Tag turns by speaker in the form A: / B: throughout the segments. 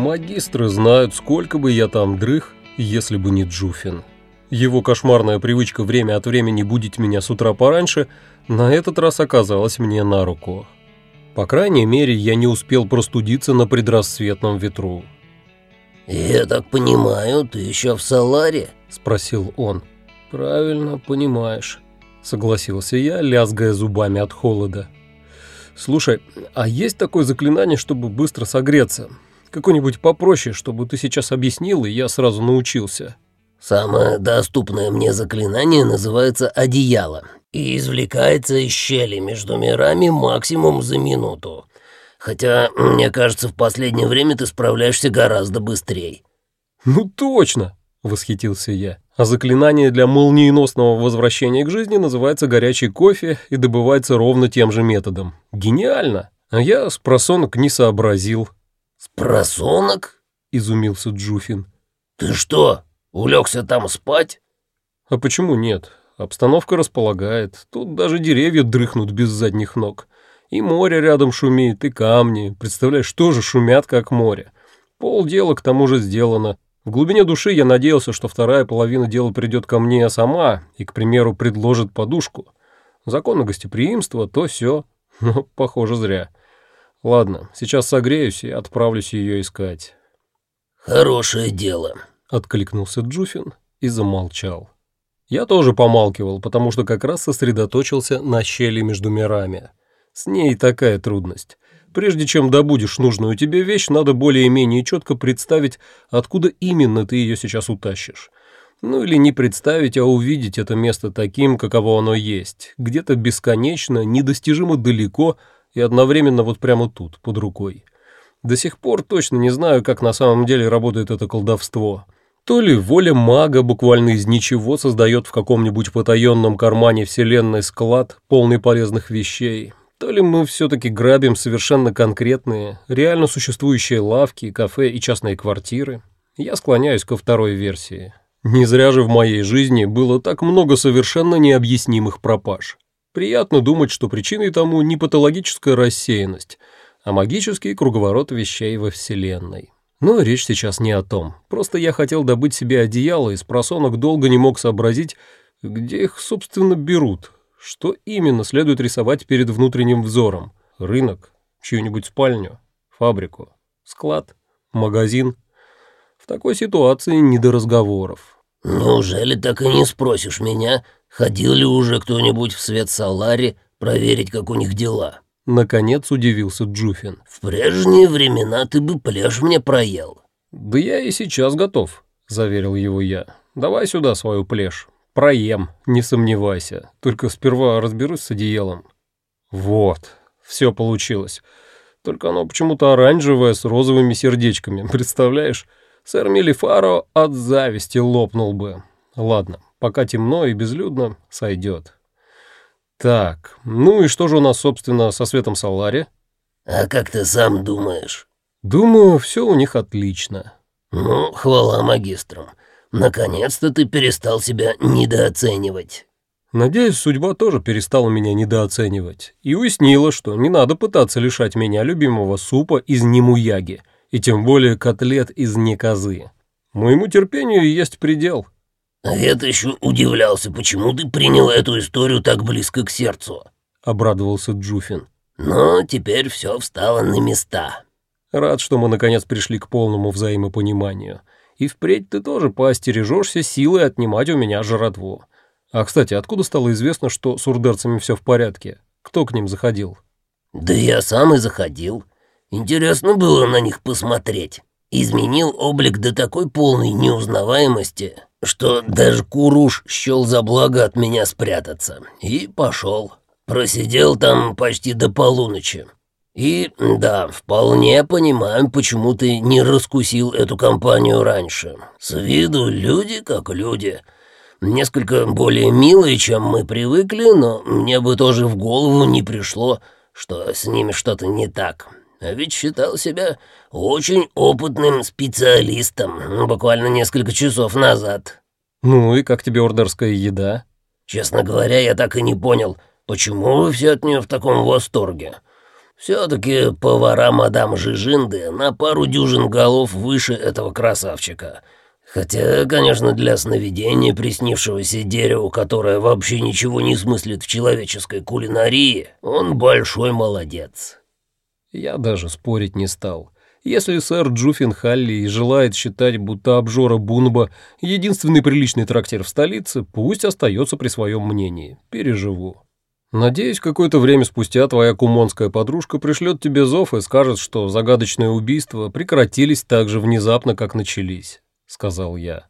A: Магистры знают, сколько бы я там дрых, если бы не Джуфин. Его кошмарная привычка время от времени будить меня с утра пораньше на этот раз оказалась мне на руку. По крайней мере, я не успел простудиться на предрассветном ветру.
B: «Я так понимаю, ты еще в Саларе?»
A: – спросил он. «Правильно понимаешь», – согласился я, лязгая зубами от холода. «Слушай, а есть такое заклинание, чтобы быстро согреться? Какое-нибудь попроще, чтобы ты сейчас объяснил, и я сразу научился?»
B: Самое доступное мне заклинание называется «Одеяло» и извлекается из щели между мирами максимум за минуту. Хотя, мне кажется, в последнее время ты справляешься гораздо быстрее.
A: «Ну точно!» — восхитился я. А заклинание для молниеносного возвращения к жизни называется «горячий кофе» и добывается ровно тем же методом. Гениально! А я с просонок не сообразил.
B: «С просонок?»
A: — изумился Джуфин.
B: «Ты что, Улегся там спать?
A: А почему нет? Обстановка располагает. Тут даже деревья дрыхнут без задних ног. И море рядом шумит, и камни. Представляешь, тоже шумят, как море. Пол дела к тому же сделано. В глубине души я надеялся, что вторая половина дела придет ко мне сама и, к примеру, предложит подушку. Законы гостеприимства, то все. Но, похоже, зря. Ладно, сейчас согреюсь и отправлюсь ее искать.
B: «Хорошее дело»,
A: Откликнулся Джуфин и замолчал. Я тоже помалкивал, потому что как раз сосредоточился на щели между мирами. С ней такая трудность. Прежде чем добудешь нужную тебе вещь, надо более-менее четко представить, откуда именно ты ее сейчас утащишь. Ну или не представить, а увидеть это место таким, каково оно есть, где-то бесконечно, недостижимо далеко и одновременно вот прямо тут, под рукой. До сих пор точно не знаю, как на самом деле работает это колдовство. То ли воля мага буквально из ничего создает в каком-нибудь потаенном кармане вселенной склад, полный полезных вещей, то ли мы все-таки грабим совершенно конкретные, реально существующие лавки, кафе и частные квартиры. Я склоняюсь ко второй версии. Не зря же в моей жизни было так много совершенно необъяснимых пропаж. Приятно думать, что причиной тому не патологическая рассеянность, а магический круговорот вещей во Вселенной. Но речь сейчас не о том. Просто я хотел добыть себе одеяло, и с просонок долго не мог сообразить, где их, собственно, берут. Что именно следует рисовать перед внутренним взором? Рынок? Чью-нибудь спальню? Фабрику? Склад? Магазин? В такой ситуации не до разговоров.
B: «Неужели так и не спросишь меня, ходил ли уже кто-нибудь в свет Салари проверить, как у них дела?»
A: Наконец удивился Джуфин.
B: «В прежние времена ты бы пляж мне проел».
A: «Да я и сейчас готов», — заверил его я. «Давай сюда свою плешь. Проем, не сомневайся. Только сперва разберусь с одеялом». Вот, все получилось. Только оно почему-то оранжевое с розовыми сердечками, представляешь? Сэр Мелифаро от зависти лопнул бы. Ладно, пока темно и безлюдно, сойдет. Так, ну и что же у нас, собственно, со Светом Салари?
B: А как ты сам думаешь?
A: Думаю, все у них отлично.
B: Ну, хвала магистрам. Наконец-то ты перестал себя недооценивать.
A: Надеюсь, судьба тоже перестала меня недооценивать и уяснила, что не надо пытаться лишать меня любимого супа из немуяги, и тем более котлет из некозы. Моему терпению есть предел.
B: «А я-то еще удивлялся, почему ты принял эту историю так близко к сердцу», —
A: обрадовался Джуфин.
B: «Но теперь все встало на места».
A: «Рад, что мы наконец пришли к полному взаимопониманию. И впредь ты тоже поостережешься силой отнимать у меня жратву. А, кстати, откуда стало известно, что с урдерцами все в порядке? Кто к ним заходил?»
B: «Да я сам и заходил. Интересно было на них посмотреть. Изменил облик до такой полной неузнаваемости, что даже Куруш счел за благо от меня спрятаться. И пошел. Просидел там почти до полуночи. И да, вполне понимаю, почему ты не раскусил эту компанию раньше. С виду люди как люди. Несколько более милые, чем мы привыкли, но мне бы тоже в голову не пришло, что с ними что-то не так. А ведь считал себя очень опытным специалистом буквально несколько часов назад.
A: Ну и как тебе ордерская еда?
B: Честно говоря, я так и не понял, почему вы все от нее в таком восторге. Все-таки повара мадам Жижинды на пару дюжин голов выше этого красавчика. Хотя, конечно, для сновидения приснившегося дереву, которое вообще ничего не смыслит в человеческой кулинарии, он большой молодец.
A: Я даже спорить не стал. Если сэр Джуффин Халли желает считать, будто обжора Бунба — единственный приличный трактир в столице, пусть остается при своем мнении. Переживу. Надеюсь, какое-то время спустя твоя кумонская подружка пришлет тебе зов и скажет, что загадочные убийства прекратились так же внезапно, как начались, — сказал я.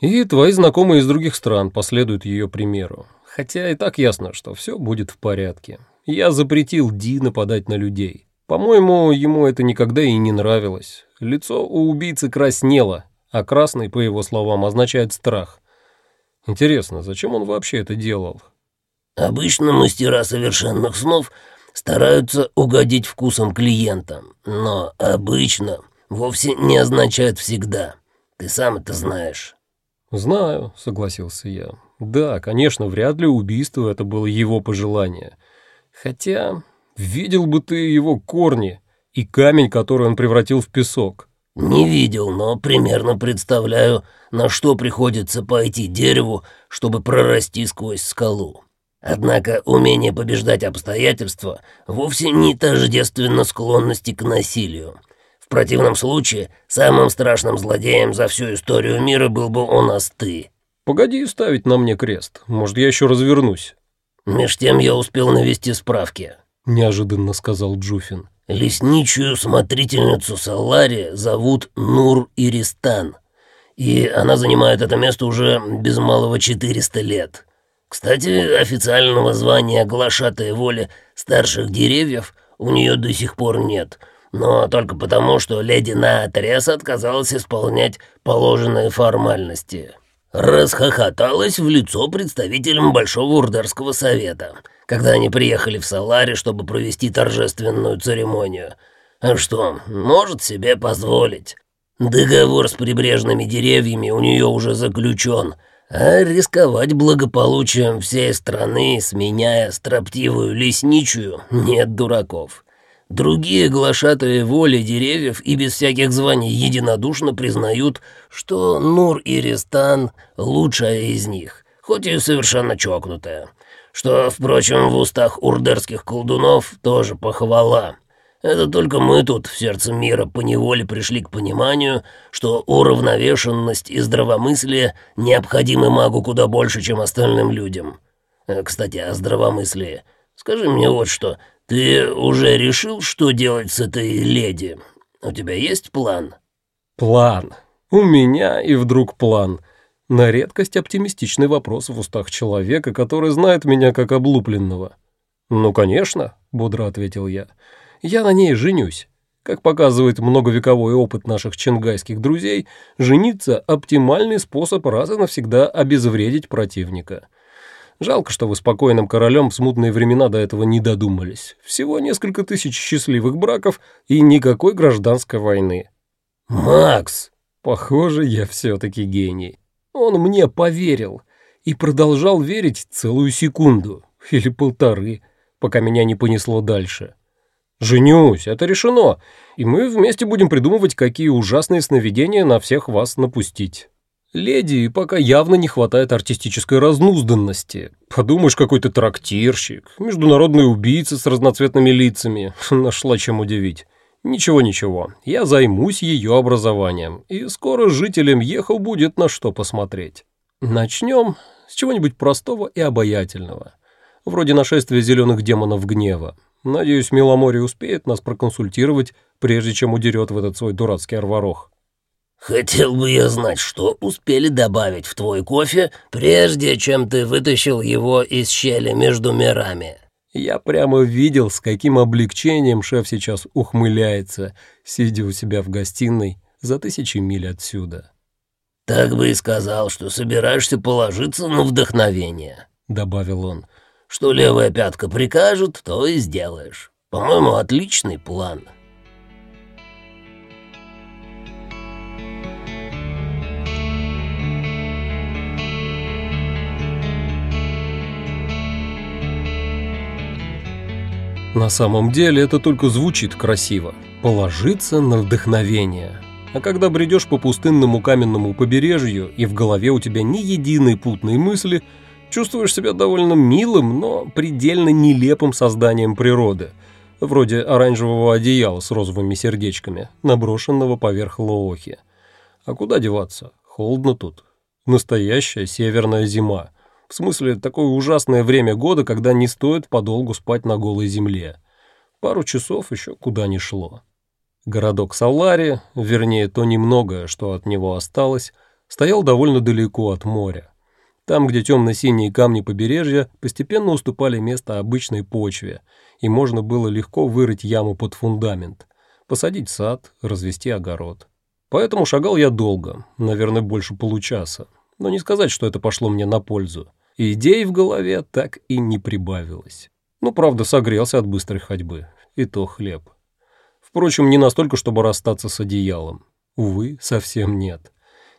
A: И твои знакомые из других стран последуют ее примеру. Хотя и так ясно, что все будет в порядке. Я запретил Ди нападать на людей. По-моему, ему это никогда и не нравилось. Лицо у убийцы краснело, а красный, по его словам, означает страх. Интересно, зачем он вообще это делал?
B: Обычно мастера совершенных снов стараются угодить вкусом клиентам, но обычно вовсе не означает всегда. Ты сам это знаешь.
A: «Знаю», — согласился я. «Да, конечно, вряд ли убийство это было его пожелание. Хотя Видел бы ты его корни и камень, который он превратил в песок.
B: Не видел, но примерно представляю, на что приходится пойти дереву, чтобы прорасти сквозь скалу. Однако умение побеждать обстоятельства вовсе не тождественно склонности к насилию. В противном случае самым страшным злодеем за всю историю мира был бы у нас ты.
A: Погоди ставить на мне крест, может, я еще развернусь.
B: Меж тем я успел навести справки.
A: — неожиданно сказал Джуфин.
B: «Лесничую смотрительницу Салари зовут Нур Иристан, и она занимает это место уже без малого 400 лет. Кстати, официального звания глашатой воли старших деревьев у нее до сих пор нет, но только потому, что леди наотрез отказалась исполнять положенные формальности». Расхохоталась в лицо представителям Большого Урдерского совета — когда они приехали в Салари, чтобы провести торжественную церемонию. А что, может себе позволить. Договор с прибрежными деревьями у нее уже заключен, а рисковать благополучием всей страны, сменяя строптивую лесничую, нет дураков. Другие глашатые воли деревьев и без всяких званий единодушно признают, что Нур и Ристан лучшая из них, хоть и совершенно чокнутая что, впрочем, в устах урдерских колдунов тоже похвала. Это только мы тут, в сердце мира, поневоле пришли к пониманию, что уравновешенность и здравомыслие необходимы магу куда больше, чем остальным людям. Э, кстати, о здравомыслии. Скажи мне вот что, ты уже решил, что делать с этой леди? У тебя есть план?»
A: «План. У меня и вдруг план». На редкость оптимистичный вопрос в устах человека, который знает меня как облупленного. «Ну, конечно», — бодро ответил я. «Я на ней женюсь. Как показывает многовековой опыт наших чингайских друзей, жениться – оптимальный способ раз и навсегда обезвредить противника. Жалко, что вы спокойным королем в смутные времена до этого не додумались. Всего несколько тысяч счастливых браков и никакой гражданской войны».
B: «Макс!»
A: «Похоже, я все-таки гений». Он мне поверил и продолжал верить целую секунду или полторы, пока меня не понесло дальше. «Женюсь, это решено, и мы вместе будем придумывать, какие ужасные сновидения на всех вас напустить». Леди пока явно не хватает артистической разнузданности. Подумаешь, какой-то трактирщик, международный убийца с разноцветными лицами. Нашла чем удивить. Ничего-ничего, я займусь ее образованием, и скоро жителям Ехал будет на что посмотреть. Начнем с чего-нибудь простого и обаятельного, вроде нашествия зеленых демонов гнева. Надеюсь, Миломори успеет нас проконсультировать, прежде чем удерет в этот свой дурацкий арварох.
B: «Хотел бы я знать, что успели добавить в твой кофе, прежде чем ты вытащил его из щели между мирами»,
A: я прямо видел, с каким облегчением шеф сейчас ухмыляется, сидя у себя в гостиной за тысячи миль отсюда.
B: «Так бы и сказал, что собираешься положиться на вдохновение», — добавил он. «Что левая пятка прикажет, то и сделаешь. По-моему, отличный план».
A: На самом деле это только звучит красиво. Положиться на вдохновение. А когда бредешь по пустынному каменному побережью, и в голове у тебя ни единой путной мысли, чувствуешь себя довольно милым, но предельно нелепым созданием природы, вроде оранжевого одеяла с розовыми сердечками, наброшенного поверх лоохи. А куда деваться? Холодно тут. Настоящая северная зима. В смысле, такое ужасное время года, когда не стоит подолгу спать на голой земле. Пару часов еще куда ни шло. Городок Салари, вернее, то немногое, что от него осталось, стоял довольно далеко от моря. Там, где темно-синие камни побережья постепенно уступали место обычной почве, и можно было легко вырыть яму под фундамент, посадить сад, развести огород. Поэтому шагал я долго, наверное, больше получаса, но не сказать, что это пошло мне на пользу. Идей в голове так и не прибавилось. Ну, правда, согрелся от быстрой ходьбы. И то хлеб. Впрочем, не настолько, чтобы расстаться с одеялом. Увы, совсем нет.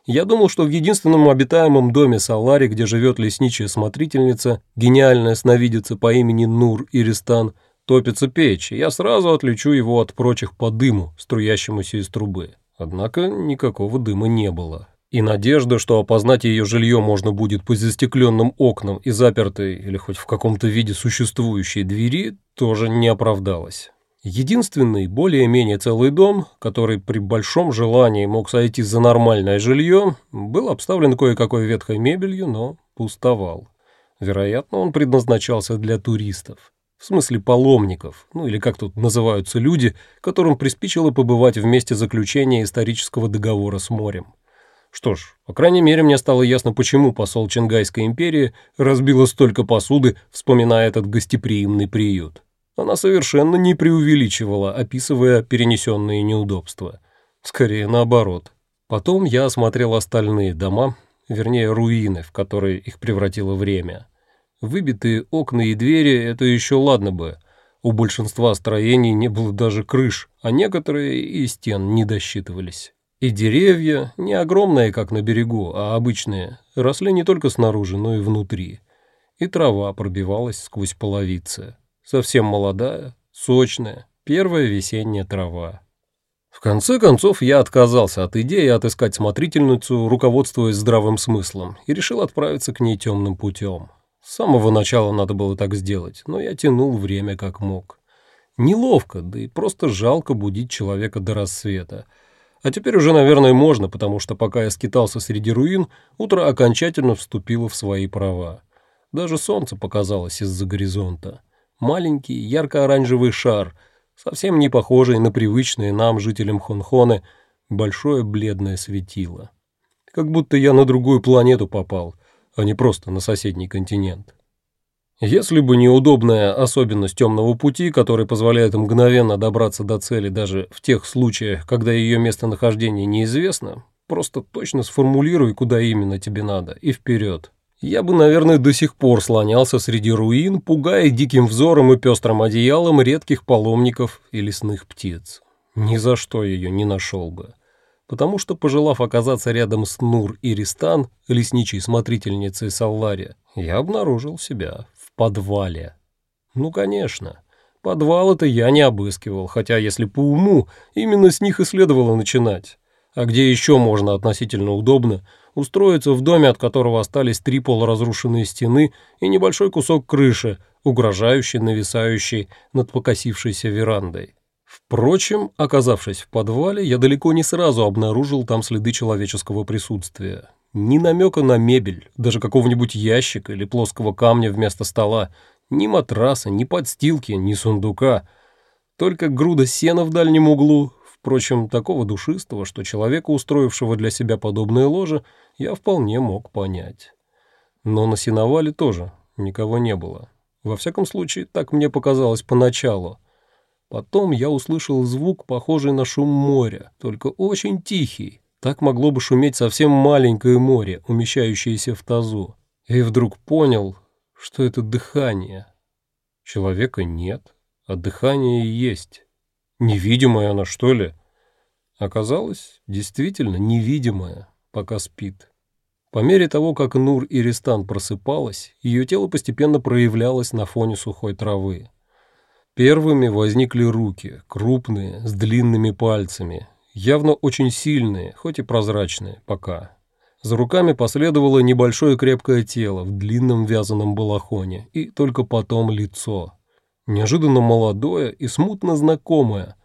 A: Я думал, что в единственном обитаемом доме Салари, где живет лесничая смотрительница, гениальная сновидица по имени Нур Иристан, топится печь, и я сразу отличу его от прочих по дыму, струящемуся из трубы. Однако никакого дыма не было и надежда, что опознать ее жилье можно будет по застекленным окнам и запертой или хоть в каком-то виде существующей двери, тоже не оправдалась. Единственный, более-менее целый дом, который при большом желании мог сойти за нормальное жилье, был обставлен кое-какой ветхой мебелью, но пустовал. Вероятно, он предназначался для туристов. В смысле паломников, ну или как тут называются люди, которым приспичило побывать в месте заключения исторического договора с морем. Что ж, по крайней мере, мне стало ясно, почему посол Чингайской империи разбила столько посуды, вспоминая этот гостеприимный приют. Она совершенно не преувеличивала, описывая перенесенные неудобства. Скорее наоборот. Потом я осмотрел остальные дома, вернее руины, в которые их превратило время. Выбитые окна и двери — это еще ладно бы. У большинства строений не было даже крыш, а некоторые и стен не досчитывались. И деревья, не огромные, как на берегу, а обычные, росли не только снаружи, но и внутри. И трава пробивалась сквозь половицы. Совсем молодая, сочная, первая весенняя трава. В конце концов, я отказался от идеи отыскать смотрительницу, руководствуясь здравым смыслом, и решил отправиться к ней темным путем. С самого начала надо было так сделать, но я тянул время как мог. Неловко, да и просто жалко будить человека до рассвета, а теперь уже, наверное, можно, потому что пока я скитался среди руин, утро окончательно вступило в свои права. Даже солнце показалось из-за горизонта. Маленький, ярко-оранжевый шар, совсем не похожий на привычные нам, жителям Хонхоны, большое бледное светило. Как будто я на другую планету попал, а не просто на соседний континент. Если бы не удобная особенность темного пути, который позволяет мгновенно добраться до цели даже в тех случаях, когда ее местонахождение неизвестно, просто точно сформулируй, куда именно тебе надо, и вперед. Я бы, наверное, до сих пор слонялся среди руин, пугая диким взором и пестрым одеялом редких паломников и лесных птиц. Ни за что ее не нашел бы. Потому что, пожелав оказаться рядом с Нур и Ристан, лесничей смотрительницей Саллари, я обнаружил себя подвале. Ну, конечно. Подвал это я не обыскивал, хотя, если по уму, именно с них и следовало начинать. А где еще можно относительно удобно устроиться в доме, от которого остались три полуразрушенные стены и небольшой кусок крыши, угрожающий, нависающий над покосившейся верандой. Впрочем, оказавшись в подвале, я далеко не сразу обнаружил там следы человеческого присутствия. Ни намека на мебель, даже какого-нибудь ящика или плоского камня вместо стола, ни матраса, ни подстилки, ни сундука. Только груда сена в дальнем углу, впрочем, такого душистого, что человека, устроившего для себя подобное ложе, я вполне мог понять. Но на сеновале тоже никого не было. Во всяком случае, так мне показалось поначалу. Потом я услышал звук, похожий на шум моря, только очень тихий, так могло бы шуметь совсем маленькое море, умещающееся в тазу. И вдруг понял, что это дыхание. Человека нет, а дыхание есть. Невидимое оно, что ли? Оказалось, действительно невидимое, пока спит. По мере того, как Нур Иристан просыпалась, ее тело постепенно проявлялось на фоне сухой травы. Первыми возникли руки, крупные, с длинными пальцами, явно очень сильные, хоть и прозрачные, пока. За руками последовало небольшое крепкое тело в длинном вязаном балахоне, и только потом лицо. Неожиданно молодое и смутно знакомое.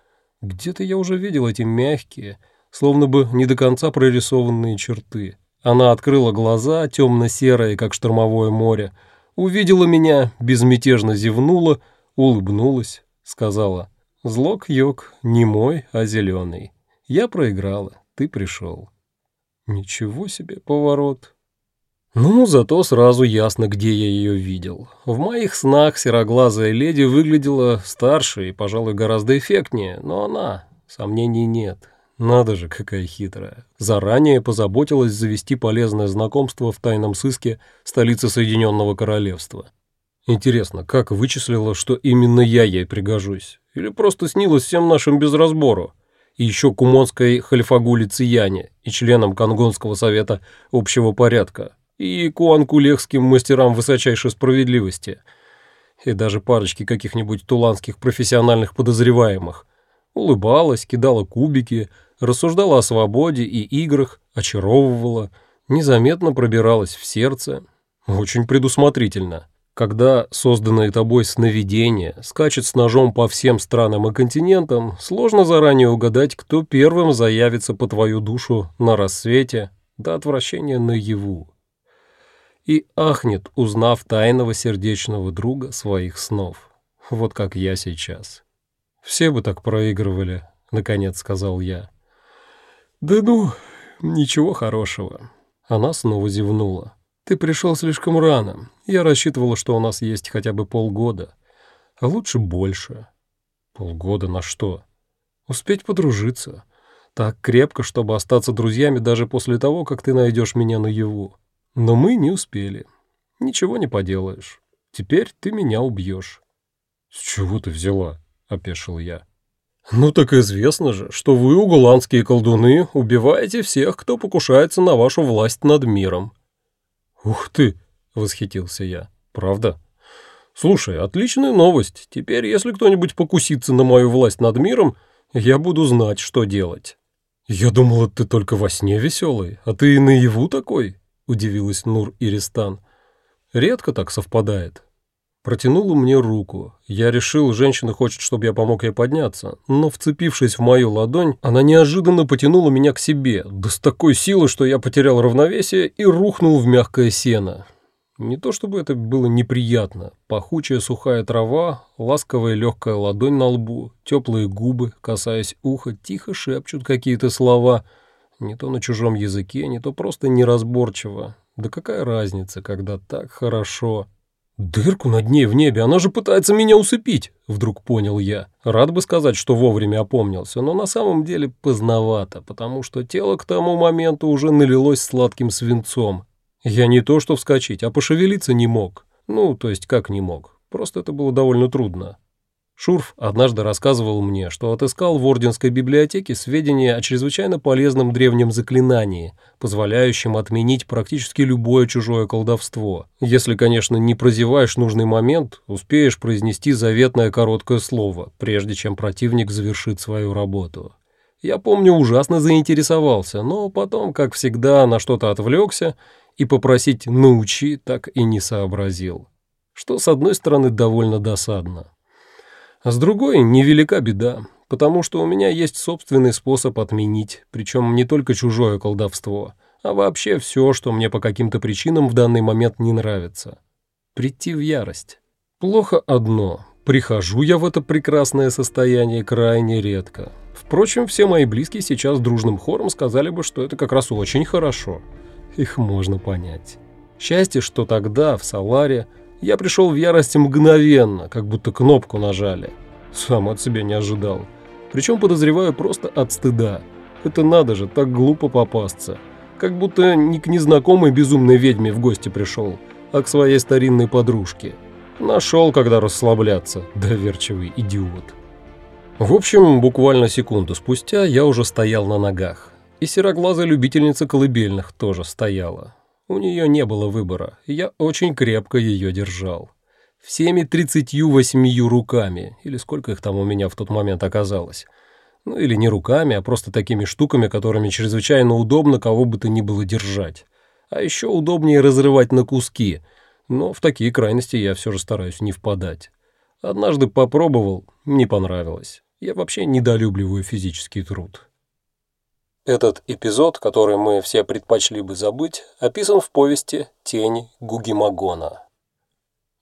A: Где-то я уже видел эти мягкие, словно бы не до конца прорисованные черты. Она открыла глаза, темно-серые, как штормовое море, увидела меня, безмятежно зевнула, улыбнулась, сказала, «Злок, Йог, не мой, а зеленый. Я проиграла, ты пришел». Ничего себе поворот. Ну, зато сразу ясно, где я ее видел. В моих снах сероглазая леди выглядела старше и, пожалуй, гораздо эффектнее, но она, сомнений нет. Надо же, какая хитрая. Заранее позаботилась завести полезное знакомство в тайном сыске столицы Соединенного Королевства. Интересно, как вычислила, что именно я ей пригожусь? Или просто снилась всем нашим без разбору? И еще кумонской хальфагуле Цияне и членам Конгонского совета общего порядка, и куанкулехским мастерам высочайшей справедливости, и даже парочки каких-нибудь туланских профессиональных подозреваемых. Улыбалась, кидала кубики, рассуждала о свободе и играх, очаровывала, незаметно пробиралась в сердце. Очень предусмотрительно когда созданное тобой сновидение скачет с ножом по всем странам и континентам, сложно заранее угадать, кто первым заявится по твою душу на рассвете до отвращения наяву. И ахнет, узнав тайного сердечного друга своих снов. Вот как я сейчас. «Все бы так проигрывали», — наконец сказал я. «Да ну, ничего хорошего». Она снова зевнула. Ты пришел слишком рано. Я рассчитывала, что у нас есть хотя бы полгода. А лучше больше. Полгода на что? Успеть подружиться. Так крепко, чтобы остаться друзьями даже после того, как ты найдешь меня наяву. Но мы не успели. Ничего не поделаешь. Теперь ты меня убьешь. С чего ты взяла? Опешил я. «Ну так известно же, что вы, угуланские колдуны, убиваете всех, кто покушается на вашу власть над миром. «Ух ты!» — восхитился я. «Правда?» «Слушай, отличная новость. Теперь, если кто-нибудь покусится на мою власть над миром, я буду знать, что делать». «Я думала, ты только во сне веселый, а ты и наяву такой?» — удивилась Нур Иристан. «Редко так совпадает». Протянула мне руку. Я решил, женщина хочет, чтобы я помог ей подняться, но, вцепившись в мою ладонь, она неожиданно потянула меня к себе, да с такой силой, что я потерял равновесие и рухнул в мягкое сено. Не то чтобы это было неприятно. Пахучая сухая трава, ласковая легкая ладонь на лбу, теплые губы, касаясь уха, тихо шепчут какие-то слова. Не то на чужом языке, не то просто неразборчиво. Да какая разница, когда так хорошо... «Дырку над ней в небе, она же пытается меня усыпить», — вдруг понял я. Рад бы сказать, что вовремя опомнился, но на самом деле поздновато, потому что тело к тому моменту уже налилось сладким свинцом. Я не то что вскочить, а пошевелиться не мог. Ну, то есть как не мог, просто это было довольно трудно. Шурф однажды рассказывал мне, что отыскал в Орденской библиотеке сведения о чрезвычайно полезном древнем заклинании, позволяющем отменить практически любое чужое колдовство. Если, конечно, не прозеваешь нужный момент, успеешь произнести заветное короткое слово, прежде чем противник завершит свою работу. Я помню, ужасно заинтересовался, но потом, как всегда, на что-то отвлекся и попросить «научи» так и не сообразил. Что, с одной стороны, довольно досадно. А с другой, невелика беда, потому что у меня есть собственный способ отменить, причем не только чужое колдовство, а вообще все, что мне по каким-то причинам в данный момент не нравится. Прийти в ярость. Плохо одно. Прихожу я в это прекрасное состояние крайне редко. Впрочем, все мои близкие сейчас дружным хором сказали бы, что это как раз очень хорошо. Их можно понять. Счастье, что тогда, в Саларе, я пришел в ярость мгновенно, как будто кнопку нажали. Сам от себя не ожидал. Причем подозреваю просто от стыда. Это надо же, так глупо попасться. Как будто не к незнакомой безумной ведьме в гости пришел, а к своей старинной подружке. Нашел, когда расслабляться, доверчивый идиот. В общем, буквально секунду спустя я уже стоял на ногах. И сероглазая любительница колыбельных тоже стояла. У нее не было выбора, я очень крепко ее держал. всеми тридцатью восьмию руками, или сколько их там у меня в тот момент оказалось. Ну или не руками, а просто такими штуками, которыми чрезвычайно удобно кого бы то ни было держать. А еще удобнее разрывать на куски, но в такие крайности я все же стараюсь не впадать. Однажды попробовал, не понравилось. Я вообще недолюбливаю физический труд. Этот эпизод, который мы все предпочли бы забыть, описан в повести «Тень Гугимагона».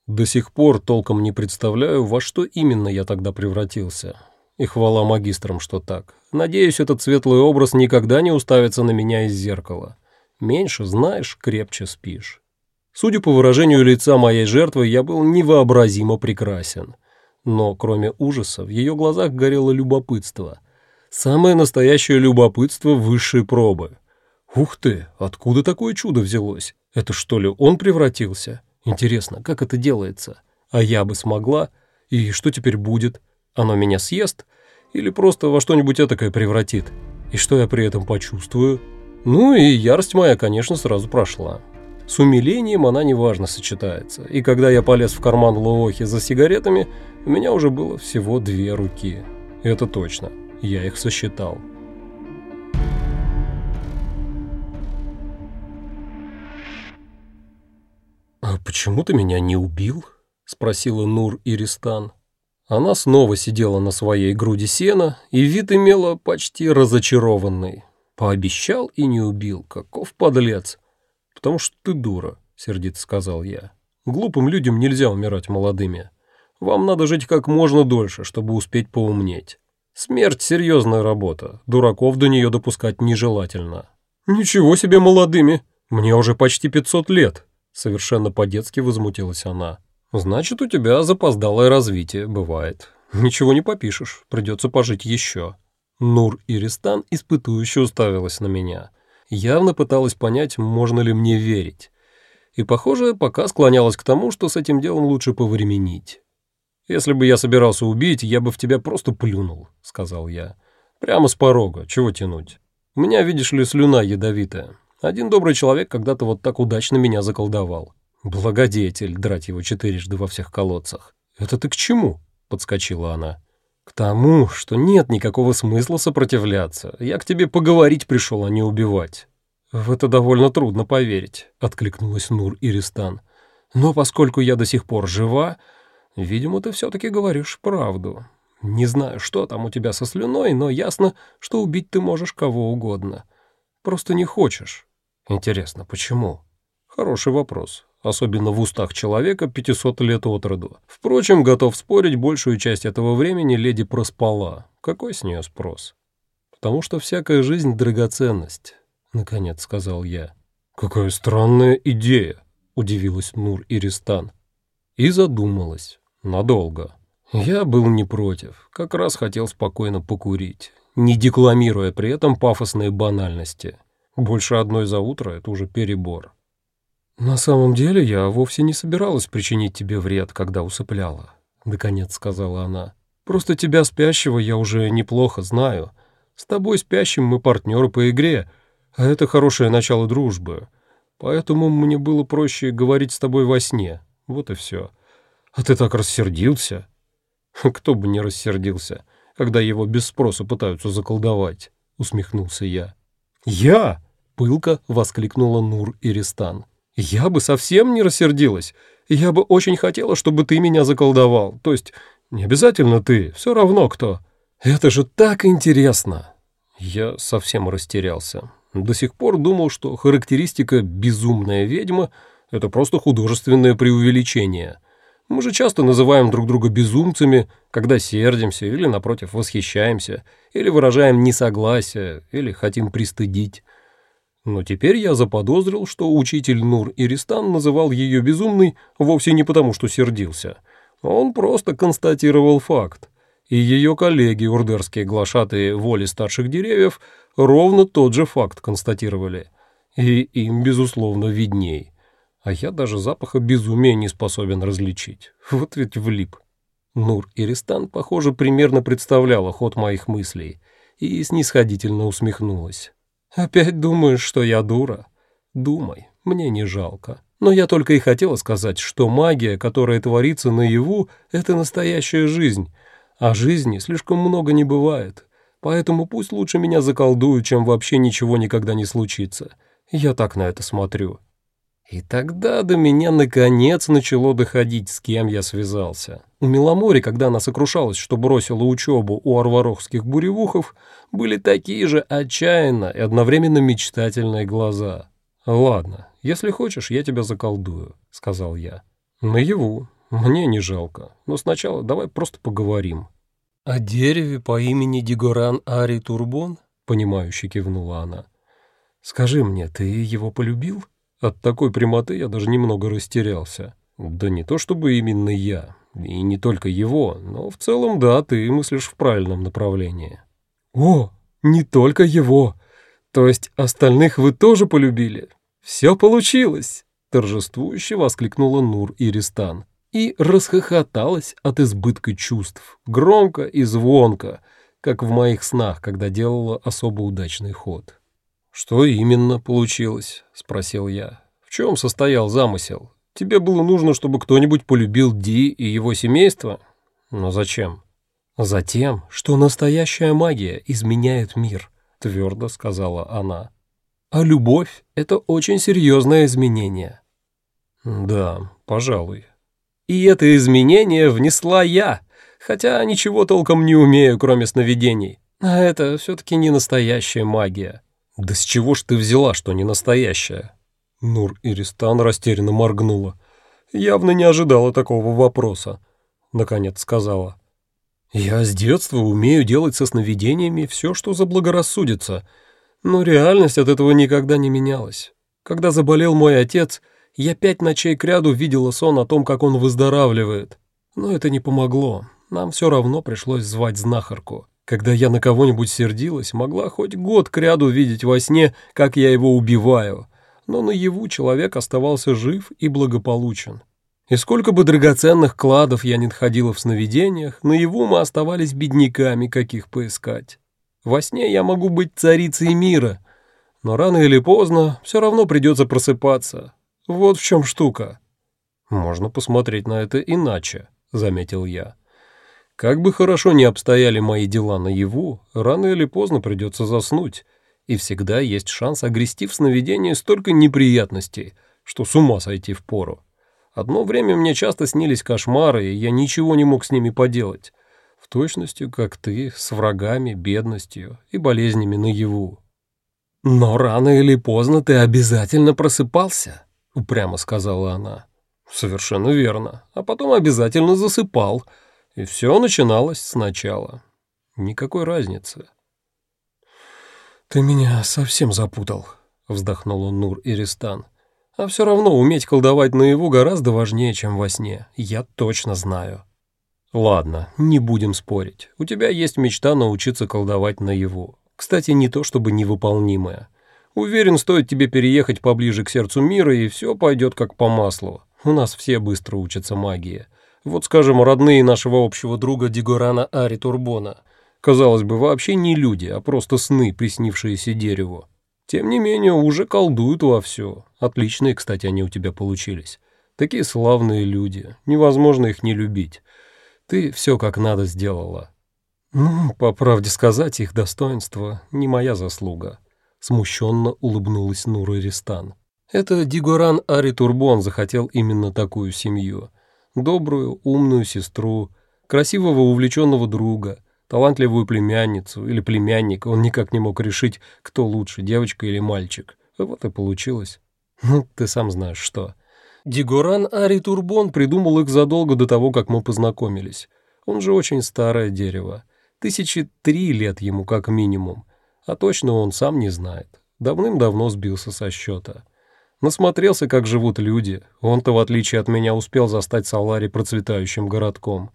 A: До сих пор толком не представляю, во что именно я тогда превратился. И хвала магистрам, что так. Надеюсь, этот светлый образ никогда не уставится на меня из зеркала. Меньше знаешь, крепче спишь. Судя по выражению лица моей жертвы, я был невообразимо прекрасен. Но кроме ужаса, в ее глазах горело любопытство – Самое настоящее любопытство высшей пробы. Ух ты, откуда такое чудо взялось? Это что ли он превратился? Интересно, как это делается? А я бы смогла? И что теперь будет? Оно меня съест? Или просто во что-нибудь этакое превратит? И что я при этом почувствую? Ну и ярость моя, конечно, сразу прошла. С умилением она неважно сочетается, и когда я полез в карман Лоохи за сигаретами, у меня уже было всего две руки. Это точно. Я их сосчитал. «А почему ты меня не убил?» — спросила Нур Иристан. Она снова сидела на своей груди сена, и вид имела почти разочарованный. Пообещал и не убил, каков подлец. «Потому что ты дура», — сердито сказал я. «Глупым людям нельзя умирать молодыми. Вам надо жить как можно дольше, чтобы успеть поумнеть. Смерть — серьезная работа, дураков до нее допускать нежелательно. «Ничего себе молодыми! Мне уже почти 500 лет!» Совершенно по-детски возмутилась она. «Значит, у тебя запоздалое развитие, бывает. Ничего не попишешь, придется пожить еще». Нур Иристан испытующе уставилась на меня. Явно пыталась понять, можно ли мне верить. И, похоже, пока склонялась к тому, что с этим делом лучше повременить. «Если бы я собирался убить, я бы в тебя просто плюнул», — сказал я. «Прямо с порога, чего тянуть? У меня, видишь ли, слюна ядовитая. Один добрый человек когда-то вот так удачно меня заколдовал. Благодетель, драть его четырежды во всех колодцах. Это ты к чему?» — подскочила она. «К тому, что нет никакого смысла сопротивляться. Я к тебе поговорить пришел, а не убивать». «В это довольно трудно поверить», — откликнулась Нур Иристан. «Но поскольку я до сих пор жива, Видимо, ты все-таки говоришь правду. Не знаю, что там у тебя со слюной, но ясно, что убить ты можешь кого угодно. Просто не хочешь. Интересно, почему? Хороший вопрос. Особенно в устах человека 500 лет от роду. Впрочем, готов спорить, большую часть этого времени леди проспала. Какой с нее спрос? Потому что всякая жизнь — драгоценность, — наконец сказал я. Какая странная идея, — удивилась Нур Иристан. И задумалась. Надолго. Я был не против, как раз хотел спокойно покурить, не декламируя при этом пафосные банальности. Больше одной за утро — это уже перебор. «На самом деле я вовсе не собиралась причинить тебе вред, когда усыпляла», — наконец сказала она. «Просто тебя спящего я уже неплохо знаю. С тобой спящим мы партнеры по игре, а это хорошее начало дружбы. Поэтому мне было проще говорить с тобой во сне. Вот и все. «А ты так рассердился?» «Кто бы не рассердился, когда его без спроса пытаются заколдовать», — усмехнулся я. «Я?» — пылко воскликнула Нур Иристан. «Я бы совсем не рассердилась. Я бы очень хотела, чтобы ты меня заколдовал. То есть не обязательно ты, все равно кто. Это же так интересно!» Я совсем растерялся. До сих пор думал, что характеристика «безумная ведьма» — это просто художественное преувеличение — мы же часто называем друг друга безумцами, когда сердимся или, напротив, восхищаемся, или выражаем несогласие, или хотим пристыдить. Но теперь я заподозрил, что учитель Нур Иристан называл ее безумной вовсе не потому, что сердился. Он просто констатировал факт. И ее коллеги, урдерские глашатые воли старших деревьев, ровно тот же факт констатировали. И им, безусловно, видней а я даже запаха безумия не способен различить. Вот ведь влип. Нур Иристан, похоже, примерно представляла ход моих мыслей и снисходительно усмехнулась. «Опять думаешь, что я дура? Думай, мне не жалко». Но я только и хотела сказать, что магия, которая творится наяву, это настоящая жизнь, а жизни слишком много не бывает. Поэтому пусть лучше меня заколдуют, чем вообще ничего никогда не случится. Я так на это смотрю. И тогда до меня наконец начало доходить, с кем я связался. У Миломори, когда она сокрушалась, что бросила учебу у арварохских буревухов, были такие же отчаянно и одновременно мечтательные глаза. «Ладно, если хочешь, я тебя заколдую», — сказал я. «Наяву. Мне не жалко. Но сначала давай просто поговорим». «О дереве по имени Дигоран Ари Турбон?» — понимающе кивнула она. «Скажи мне, ты его полюбил?» От такой прямоты я даже немного растерялся. Да не то чтобы именно я, и не только его, но в целом да, ты мыслишь в правильном направлении. О, не только его. То есть остальных вы тоже полюбили? Все получилось, торжествующе воскликнула Нур Иристан и расхохоталась от избытка чувств, громко и звонко, как в моих снах, когда делала особо удачный ход. «Что именно получилось?» — спросил я. «В чем состоял замысел? Тебе было нужно, чтобы кто-нибудь полюбил Ди и его семейство? Но зачем?» «Затем, что настоящая магия изменяет мир», — твердо сказала она. «А любовь — это очень серьезное изменение». «Да, пожалуй». «И это изменение внесла я, хотя ничего толком не умею, кроме сновидений. А это все-таки не настоящая магия». «Да с чего ж ты взяла, что не настоящая?» Нур Иристан растерянно моргнула. Явно не ожидала такого вопроса. Наконец сказала. «Я с детства умею делать со сновидениями все, что заблагорассудится, но реальность от этого никогда не менялась. Когда заболел мой отец, я пять ночей кряду видела сон о том, как он выздоравливает. Но это не помогло, нам все равно пришлось звать знахарку. Когда я на кого-нибудь сердилась, могла хоть год кряду видеть во сне, как я его убиваю, но наяву человек оставался жив и благополучен. И сколько бы драгоценных кладов я не находила в сновидениях, наяву мы оставались бедняками, каких поискать. Во сне я могу быть царицей мира, но рано или поздно все равно придется просыпаться. Вот в чем штука. «Можно посмотреть на это иначе», — заметил я. Как бы хорошо ни обстояли мои дела наяву, рано или поздно придется заснуть, и всегда есть шанс огрести в сновидении столько неприятностей, что с ума сойти впору. Одно время мне часто снились кошмары, и я ничего не мог с ними поделать. В точности, как ты, с врагами, бедностью и болезнями наяву. «Но рано или поздно ты обязательно просыпался», — упрямо сказала она. «Совершенно верно. А потом обязательно засыпал». И все начиналось сначала. Никакой разницы. «Ты меня совсем запутал», — вздохнул Нур Иристан. «А все равно уметь колдовать наяву гораздо важнее, чем во сне. Я точно знаю». «Ладно, не будем спорить. У тебя есть мечта научиться колдовать наяву. Кстати, не то чтобы невыполнимая. Уверен, стоит тебе переехать поближе к сердцу мира, и все пойдет как по маслу. У нас все быстро учатся магии. Вот, скажем, родные нашего общего друга Дигорана Ари Турбона. Казалось бы, вообще не люди, а просто сны, приснившиеся дереву. Тем не менее, уже колдуют вовсю. Отличные, кстати, они у тебя получились. Такие славные люди, невозможно их не любить. Ты все как надо сделала. Ну, по правде сказать, их достоинство не моя заслуга. Смущенно улыбнулась Нура Ристан. Это Дигоран Ари Турбон захотел именно такую семью добрую, умную сестру, красивого увлеченного друга, талантливую племянницу или племянника. Он никак не мог решить, кто лучше, девочка или мальчик. Вот и получилось. Ну, ты сам знаешь что. Дигуран Ари Турбон придумал их задолго до того, как мы познакомились. Он же очень старое дерево. Тысячи три лет ему как минимум. А точно он сам не знает. Давным-давно сбился со счета. Насмотрелся, как живут люди. Он-то, в отличие от меня, успел застать Салари процветающим городком.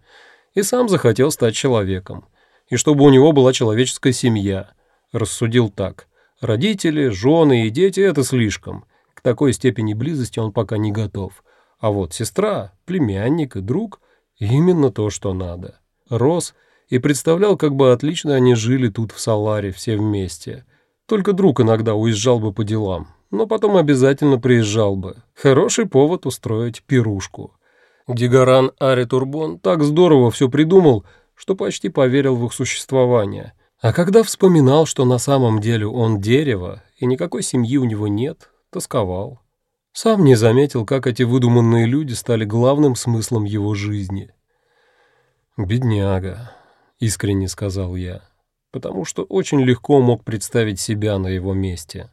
A: И сам захотел стать человеком. И чтобы у него была человеческая семья. Рассудил так. Родители, жены и дети — это слишком. К такой степени близости он пока не готов. А вот сестра, племянник и друг — именно то, что надо. Рос и представлял, как бы отлично они жили тут в Саларе все вместе. Только друг иногда уезжал бы по делам, но потом обязательно приезжал бы. Хороший повод устроить пирушку. Дигаран Ари Турбон так здорово все придумал, что почти поверил в их существование. А когда вспоминал, что на самом деле он дерево, и никакой семьи у него нет, тосковал. Сам не заметил, как эти выдуманные люди стали главным смыслом его жизни. «Бедняга», — искренне сказал я, потому что очень легко мог представить себя на его месте.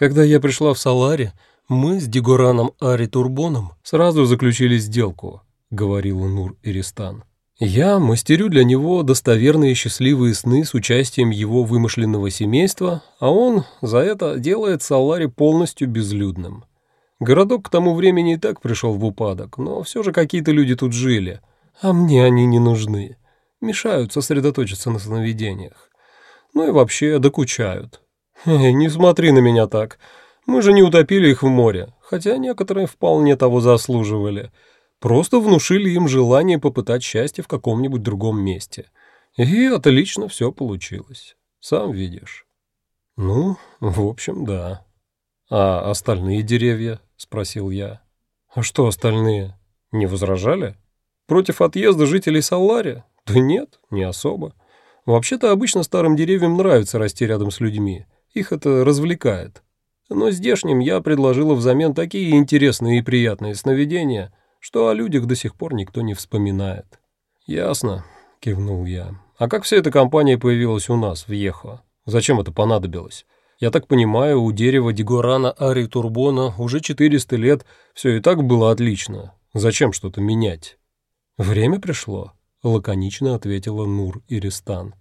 A: Когда я пришла в Саларе, мы с Дигораном Ари Турбоном сразу заключили сделку, — говорил Нур Иристан. Я мастерю для него достоверные счастливые сны с участием его вымышленного семейства, а он за это делает Салари полностью безлюдным. Городок к тому времени и так пришел в упадок, но все же какие-то люди тут жили, а мне они не нужны. Мешают сосредоточиться на сновидениях. Ну и вообще докучают. Эй, не смотри на меня так. Мы же не утопили их в море, хотя некоторые вполне того заслуживали. Просто внушили им желание попытать счастье в каком-нибудь другом месте. И отлично все получилось. Сам видишь. Ну, в общем, да. А остальные деревья? — спросил я. «А что остальные? Не возражали? Против отъезда жителей Саллари? Да нет, не особо. Вообще-то обычно старым деревьям нравится расти рядом с людьми. Их это развлекает. Но здешним я предложила взамен такие интересные и приятные сновидения, что о людях до сих пор никто не вспоминает». «Ясно», — кивнул я. «А как вся эта компания появилась у нас, в Ехо? Зачем это понадобилось?» Я так понимаю, у дерева Дигорана Ари Турбона уже 400 лет, все и так было отлично. Зачем что-то менять? Время пришло, лаконично ответила Нур Иристан.